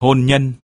hôn nhân.